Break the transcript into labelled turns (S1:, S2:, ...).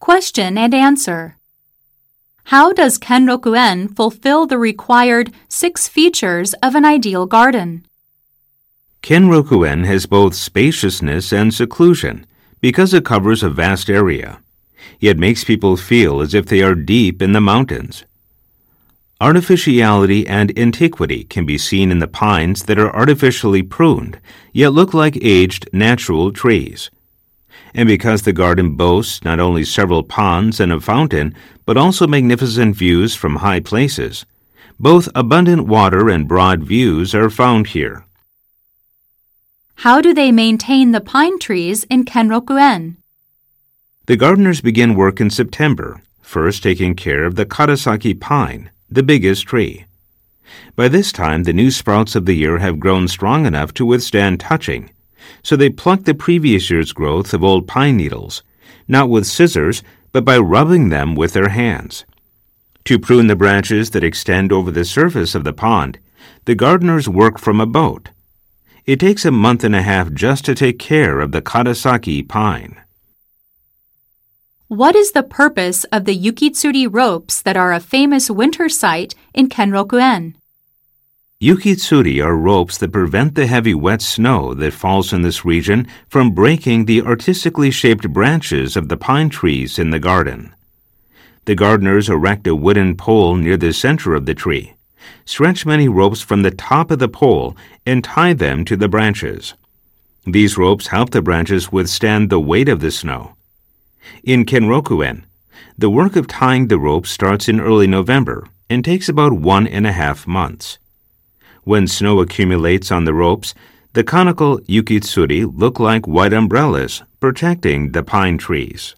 S1: Question and answer. How does Kenrokuen fulfill the required six features of an ideal garden?
S2: Kenrokuen has both spaciousness and seclusion because it covers a vast area. Yet makes people feel as if they are deep in the mountains. Artificiality and antiquity can be seen in the pines that are artificially pruned, yet look like aged natural trees. And because the garden boasts not only several ponds and a fountain, but also magnificent views from high places, both abundant water and broad views are found here.
S1: How do they maintain the pine trees in Kenrokuen?
S2: The gardeners begin work in September, first taking care of the Karasaki pine the biggest tree. By this time, the new sprouts of the year have grown strong enough to withstand touching, so they pluck the previous year's growth of old pine needles, not with scissors, but by rubbing them with their hands. To prune the branches that extend over the surface of the pond, the gardeners work from a boat. It takes a month and a half just to take care of the Karasaki pine.
S1: What is the purpose of the Yukitsuri ropes that are a famous winter sight in Kenrokuen?
S2: Yukitsuri are ropes that prevent the heavy wet snow that falls in this region from breaking the artistically shaped branches of the pine trees in the garden. The gardeners erect a wooden pole near the center of the tree, stretch many ropes from the top of the pole, and tie them to the branches. These ropes help the branches withstand the weight of the snow. In Kenrokuen, the work of tying the ropes starts in early November and takes about one and a half months. When snow accumulates on the ropes, the conical yukitsuri look like white umbrellas protecting the pine trees.